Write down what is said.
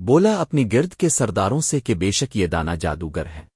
بولا اپنی گرد کے سرداروں سے کہ بے شک یہ دانا جادوگر ہے۔